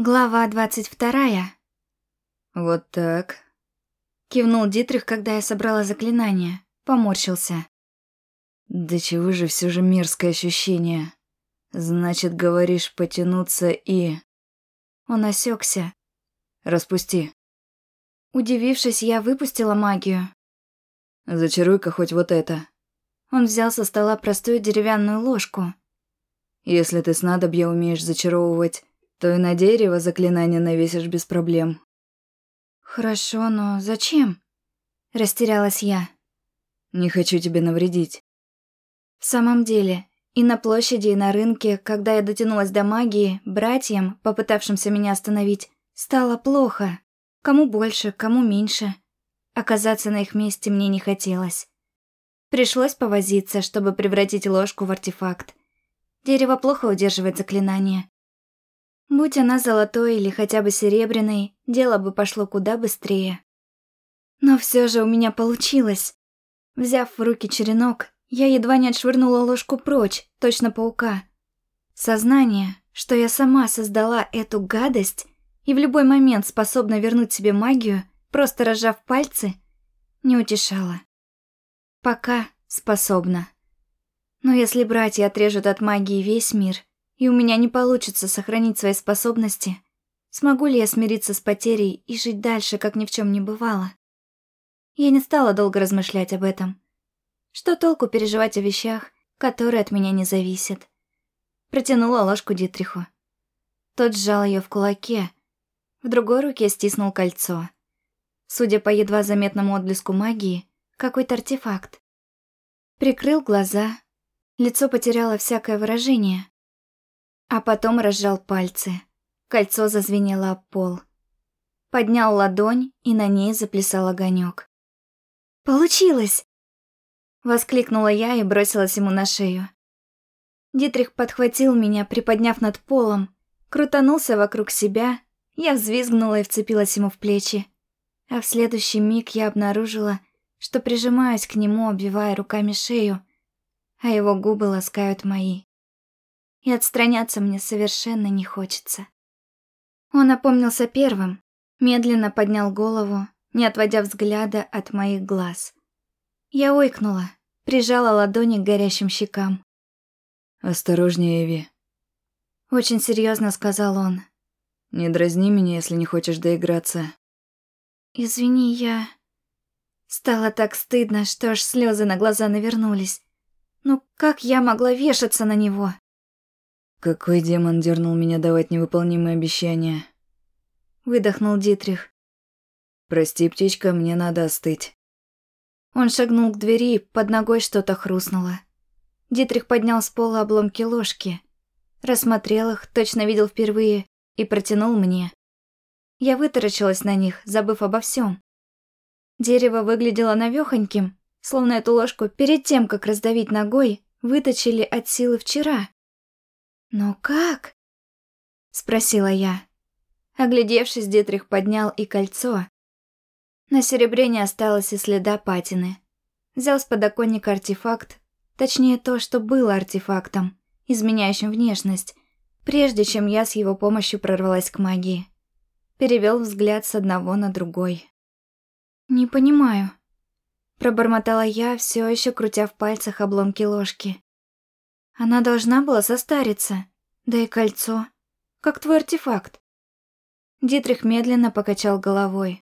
Глава двадцать вторая. Вот так. Кивнул Дитрих, когда я собрала заклинание. Поморщился. Да чего же все же мерзкое ощущение. Значит, говоришь потянуться и... Он осекся. Распусти. Удивившись, я выпустила магию. Зачаруй-ка хоть вот это. Он взял со стола простую деревянную ложку. Если ты снадобья умеешь зачаровывать, то и на дерево заклинание навесишь без проблем. Хорошо, но зачем? Растерялась я. Не хочу тебе навредить. В самом деле, и на площади, и на рынке, когда я дотянулась до магии, братьям, попытавшимся меня остановить, стало плохо. Кому больше, кому меньше. Оказаться на их месте мне не хотелось. Пришлось повозиться, чтобы превратить ложку в артефакт. Дерево плохо удерживает заклинание. Будь она золотой или хотя бы серебряной, дело бы пошло куда быстрее. Но все же у меня получилось. Взяв в руки черенок, я едва не отшвырнула ложку прочь, точно паука. Сознание, что я сама создала эту гадость и в любой момент способна вернуть себе магию, просто разжав пальцы, не утешало. Пока способна. Но если братья отрежут от магии весь мир, и у меня не получится сохранить свои способности, смогу ли я смириться с потерей и жить дальше, как ни в чем не бывало? Я не стала долго размышлять об этом. Что толку переживать о вещах, которые от меня не зависят? Протянула ложку Дитриху. Тот сжал ее в кулаке, в другой руке стиснул кольцо. Судя по едва заметному отблеску магии, какой-то артефакт. Прикрыл глаза, лицо потеряло всякое выражение. А потом разжал пальцы. Кольцо зазвенело об пол. Поднял ладонь, и на ней заплясал огонек. «Получилось!» Воскликнула я и бросилась ему на шею. Дитрих подхватил меня, приподняв над полом, крутанулся вокруг себя, я взвизгнула и вцепилась ему в плечи. А в следующий миг я обнаружила, что прижимаюсь к нему, обвивая руками шею, а его губы ласкают мои. И отстраняться мне совершенно не хочется. Он опомнился первым, медленно поднял голову, не отводя взгляда от моих глаз. Я ойкнула, прижала ладони к горящим щекам. «Осторожнее, Эви», — очень серьезно сказал он. «Не дразни меня, если не хочешь доиграться». «Извини, я...» Стало так стыдно, что аж слезы на глаза навернулись. Ну как я могла вешаться на него? Какой демон дернул меня давать невыполнимые обещания? Выдохнул Дитрих. Прости, птичка, мне надо остыть. Он шагнул к двери, под ногой что-то хрустнуло. Дитрих поднял с пола обломки ложки. Рассмотрел их, точно видел впервые, и протянул мне. Я вытаращилась на них, забыв обо всем. Дерево выглядело навёхоньким, словно эту ложку перед тем, как раздавить ногой, выточили от силы вчера. «Но как?» — спросила я. Оглядевшись, Дитрих поднял и кольцо. На серебре не осталось и следа патины. Взял с подоконника артефакт, точнее то, что было артефактом, изменяющим внешность, прежде чем я с его помощью прорвалась к магии. Перевел взгляд с одного на другой. «Не понимаю», — пробормотала я, все еще крутя в пальцах обломки ложки. «Она должна была состариться, да и кольцо, как твой артефакт». Дитрих медленно покачал головой.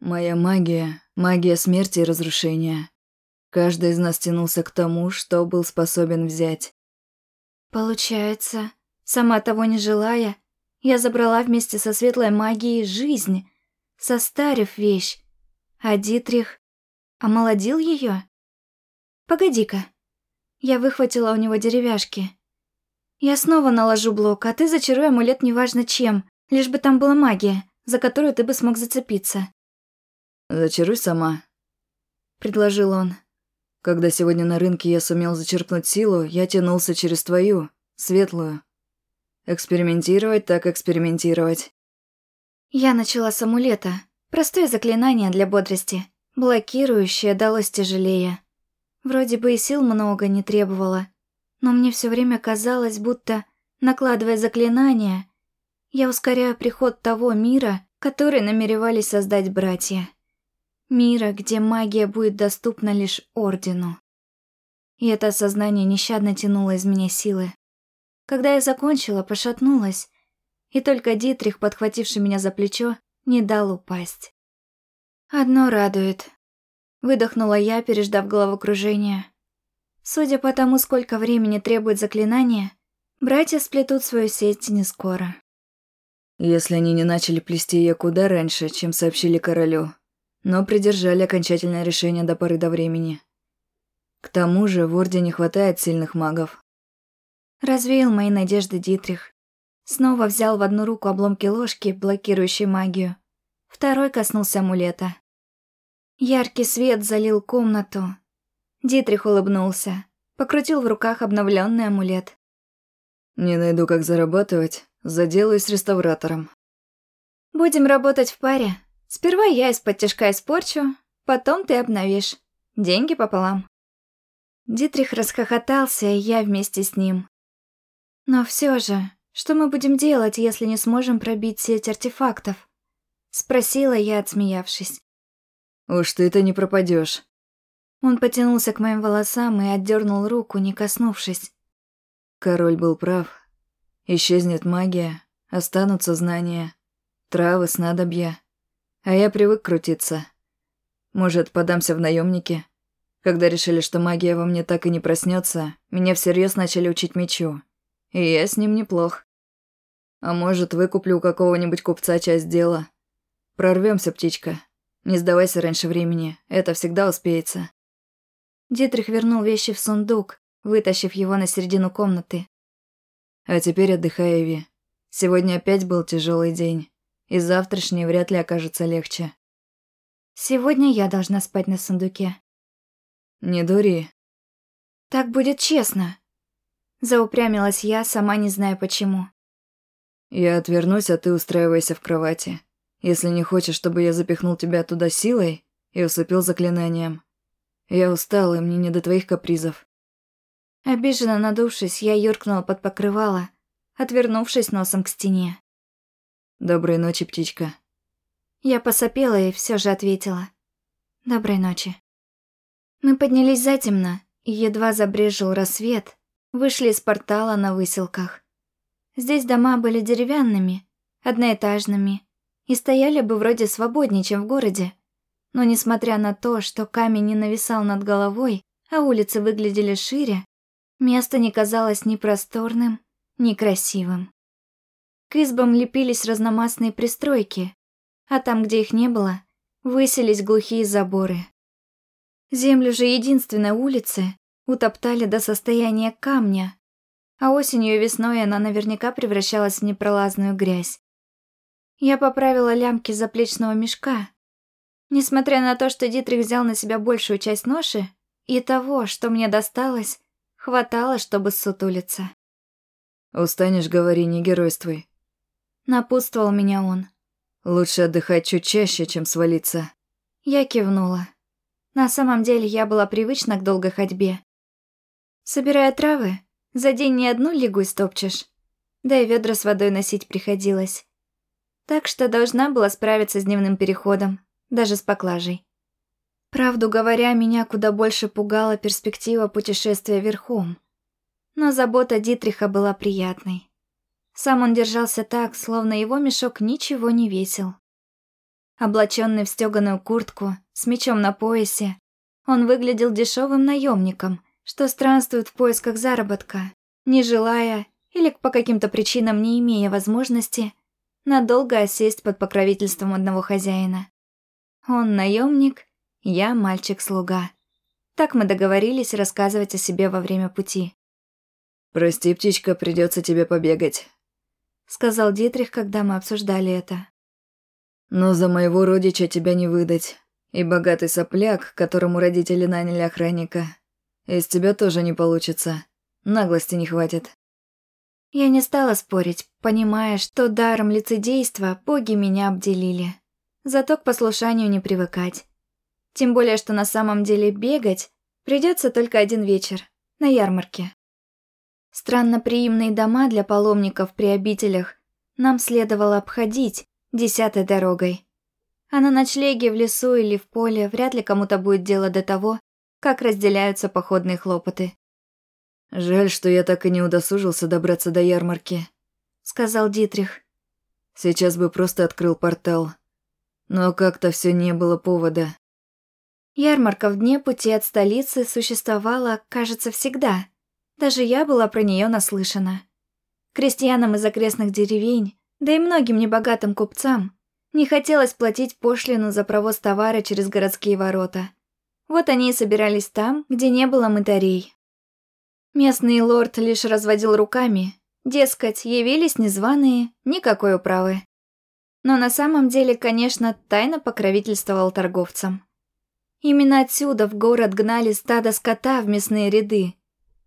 «Моя магия — магия смерти и разрушения. Каждый из нас тянулся к тому, что был способен взять». «Получается, сама того не желая, я забрала вместе со светлой магией жизнь, состарив вещь, а Дитрих омолодил ее? Погоди-ка. Я выхватила у него деревяшки. Я снова наложу блок, а ты зачаруй амулет неважно чем, лишь бы там была магия, за которую ты бы смог зацепиться. «Зачаруй сама», — предложил он. «Когда сегодня на рынке я сумел зачерпнуть силу, я тянулся через твою, светлую. Экспериментировать так экспериментировать». Я начала с амулета, Простое заклинание для бодрости, блокирующее далось тяжелее. Вроде бы и сил много не требовало, но мне все время казалось, будто, накладывая заклинание, Я ускоряю приход того мира, который намеревались создать братья. Мира, где магия будет доступна лишь Ордену. И это осознание нещадно тянуло из меня силы. Когда я закончила, пошатнулась, и только Дитрих, подхвативший меня за плечо, не дал упасть. «Одно радует», — выдохнула я, переждав головокружение. Судя по тому, сколько времени требует заклинание, братья сплетут свою сеть не скоро. Если они не начали плести ее куда раньше, чем сообщили королю, но придержали окончательное решение до поры до времени. К тому же в Орде не хватает сильных магов. Развеял мои надежды Дитрих. Снова взял в одну руку обломки ложки, блокирующей магию. Второй коснулся амулета. Яркий свет залил комнату, Дитрих улыбнулся, покрутил в руках обновленный амулет. «Не найду, как зарабатывать, заделаюсь реставратором». «Будем работать в паре. Сперва я из-под тяжка испорчу, потом ты обновишь. Деньги пополам». Дитрих расхохотался, и я вместе с ним. «Но все же, что мы будем делать, если не сможем пробить сеть артефактов?» Спросила я, отсмеявшись. «Уж ты-то не пропадешь. Он потянулся к моим волосам и отдернул руку, не коснувшись. Король был прав. Исчезнет магия, останутся знания, травы, снадобья. А я привык крутиться. Может, подамся в наемники? Когда решили, что магия во мне так и не проснется, меня всерьез начали учить мечу. И я с ним неплох. А может, выкуплю у какого-нибудь купца часть дела. Прорвемся, птичка. Не сдавайся раньше времени, это всегда успеется. Дитрих вернул вещи в сундук, вытащив его на середину комнаты. «А теперь отдыхай, Эви. Сегодня опять был тяжелый день, и завтрашний вряд ли окажется легче». «Сегодня я должна спать на сундуке». «Не дури». «Так будет честно». Заупрямилась я, сама не зная почему. «Я отвернусь, а ты устраивайся в кровати. Если не хочешь, чтобы я запихнул тебя туда силой и усыпил заклинанием, я устала, и мне не до твоих капризов. Обиженно надувшись, я юркнула под покрывало, отвернувшись носом к стене. Доброй ночи, птичка. Я посопела и все же ответила. Доброй ночи. Мы поднялись затемно, и едва забрежил рассвет, вышли из портала на выселках. Здесь дома были деревянными, одноэтажными, и стояли бы вроде свободнее, чем в городе. Но несмотря на то, что камень не нависал над головой, а улицы выглядели шире, место не казалось ни просторным, ни красивым. К избам лепились разномастные пристройки, а там, где их не было, высились глухие заборы. Землю же единственной улицы утоптали до состояния камня, а осенью и весной она наверняка превращалась в непролазную грязь. Я поправила лямки заплечного мешка, Несмотря на то, что Дитрих взял на себя большую часть ноши, и того, что мне досталось, хватало, чтобы сутулиться. «Устанешь, говори, не геройствуй». Напутствовал меня он. «Лучше отдыхать чуть чаще, чем свалиться». Я кивнула. На самом деле я была привычна к долгой ходьбе. Собирая травы, за день ни одну лигу истопчешь. Да и ведра с водой носить приходилось. Так что должна была справиться с дневным переходом, даже с поклажей. Правду говоря, меня куда больше пугала перспектива путешествия верхом. Но забота Дитриха была приятной. Сам он держался так, словно его мешок ничего не весил. Облаченный в стеганую куртку, с мечом на поясе, он выглядел дешевым наемником, что странствует в поисках заработка, не желая или по каким-то причинам не имея возможности надолго осесть под покровительством одного хозяина. Он наемник, я мальчик-слуга. Так мы договорились рассказывать о себе во время пути. «Прости, птичка, придется тебе побегать», — сказал Дитрих, когда мы обсуждали это. «Но за моего родича тебя не выдать. И богатый сопляк, которому родители наняли охранника. Из тебя тоже не получится. Наглости не хватит». Я не стала спорить, понимая, что даром лицедейства боги меня обделили. Зато к послушанию не привыкать. Тем более, что на самом деле бегать придется только один вечер, на ярмарке. Странноприимные дома для паломников при обителях нам следовало обходить десятой дорогой. А на ночлеге в лесу или в поле вряд ли кому-то будет дело до того, как разделяются походные хлопоты. «Жаль, что я так и не удосужился добраться до ярмарки», — сказал Дитрих. «Сейчас бы просто открыл портал. Но как-то все не было повода». Ярмарка в дне пути от столицы существовала, кажется, всегда. Даже я была про нее наслышана. Крестьянам из окрестных деревень, да и многим небогатым купцам, не хотелось платить пошлину за провоз товара через городские ворота. Вот они и собирались там, где не было мытарей. Местный лорд лишь разводил руками, дескать, явились незваные, никакой управы. Но на самом деле, конечно, тайно покровительствовал торговцам. Именно отсюда в город гнали стадо скота в мясные ряды.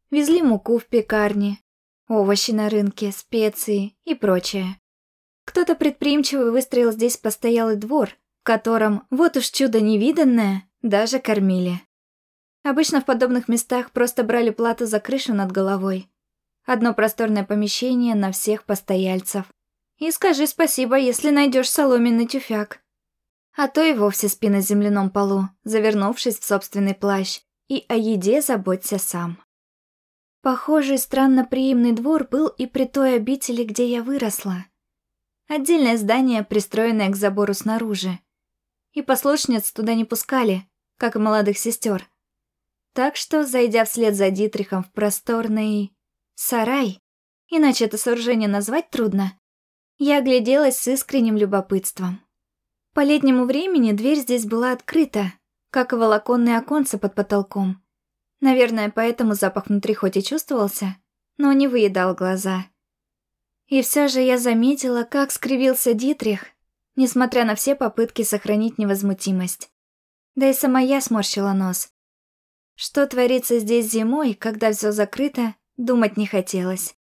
Везли муку в пекарни, овощи на рынке, специи и прочее. Кто-то предприимчивый выстроил здесь постоялый двор, в котором, вот уж чудо невиданное, даже кормили. Обычно в подобных местах просто брали плату за крышу над головой. Одно просторное помещение на всех постояльцев. И скажи спасибо, если найдешь соломенный тюфяк. А то и вовсе спи на земляном полу, завернувшись в собственный плащ, и о еде заботься сам. Похожий странно приимный двор был и при той обители, где я выросла. Отдельное здание, пристроенное к забору снаружи. И послушниц туда не пускали, как и молодых сестер. Так что, зайдя вслед за Дитрихом в просторный... сарай, иначе это сооружение назвать трудно, я огляделась с искренним любопытством. По летнему времени дверь здесь была открыта, как и волоконные оконца под потолком. Наверное, поэтому запах внутри хоть и чувствовался, но не выедал глаза. И все же я заметила, как скривился Дитрих, несмотря на все попытки сохранить невозмутимость. Да и сама я сморщила нос. Что творится здесь зимой, когда все закрыто, думать не хотелось.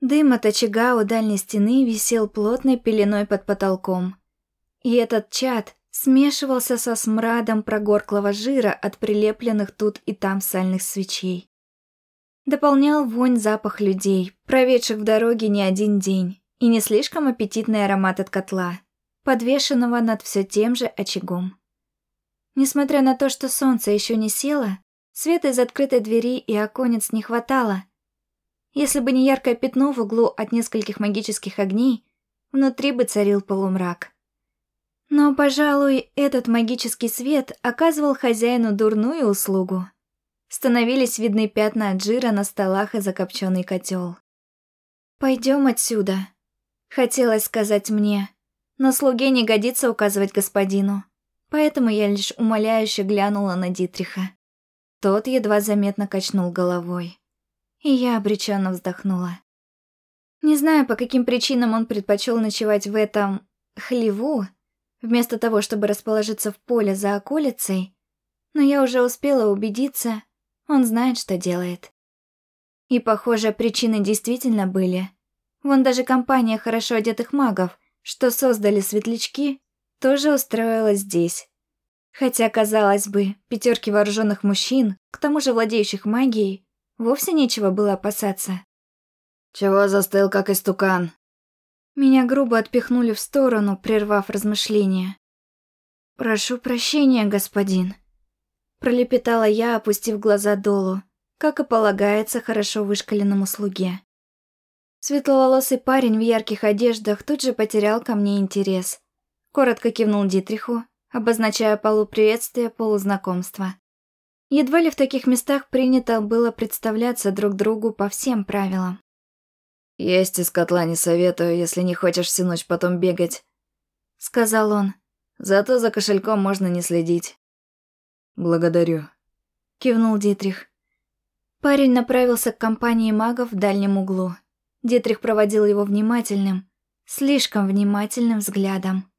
Дым от очага у дальней стены висел плотной пеленой под потолком. И этот чад смешивался со смрадом прогорклого жира от прилепленных тут и там сальных свечей. Дополнял вонь запах людей, проведших в дороге не один день, и не слишком аппетитный аромат от котла, подвешенного над все тем же очагом. Несмотря на то, что солнце еще не село, света из открытой двери и оконец не хватало. Если бы не яркое пятно в углу от нескольких магических огней, внутри бы царил полумрак. Но, пожалуй, этот магический свет оказывал хозяину дурную услугу становились видны пятна от жира на столах и закопченный котел. «Пойдем отсюда», — хотелось сказать мне, но слуге не годится указывать господину, поэтому я лишь умоляюще глянула на Дитриха. Тот едва заметно качнул головой, и я обреченно вздохнула. Не знаю, по каким причинам он предпочел ночевать в этом хлеву, вместо того, чтобы расположиться в поле за околицей, но я уже успела убедиться, он знает, что делает. И, похоже, причины действительно были. Вон даже компания хорошо одетых магов, что создали светлячки, тоже устроилась здесь. Хотя, казалось бы, пятерки вооруженных мужчин, к тому же владеющих магией, вовсе нечего было опасаться. «Чего застыл, как истукан?» Меня грубо отпихнули в сторону, прервав размышления. «Прошу прощения, господин», Пролепетала я, опустив глаза долу, как и полагается хорошо вышкаленному слуге. Светловолосый парень в ярких одеждах тут же потерял ко мне интерес. Коротко кивнул Дитриху, обозначая полуприветствие полузнакомства. Едва ли в таких местах принято было представляться друг другу по всем правилам. «Есть из котла не советую, если не хочешь всю ночь потом бегать», — сказал он. «Зато за кошельком можно не следить». «Благодарю», — кивнул Дитрих. Парень направился к компании магов в дальнем углу. Дитрих проводил его внимательным, слишком внимательным взглядом.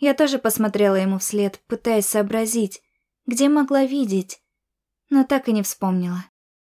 Я тоже посмотрела ему вслед, пытаясь сообразить, где могла видеть, но так и не вспомнила.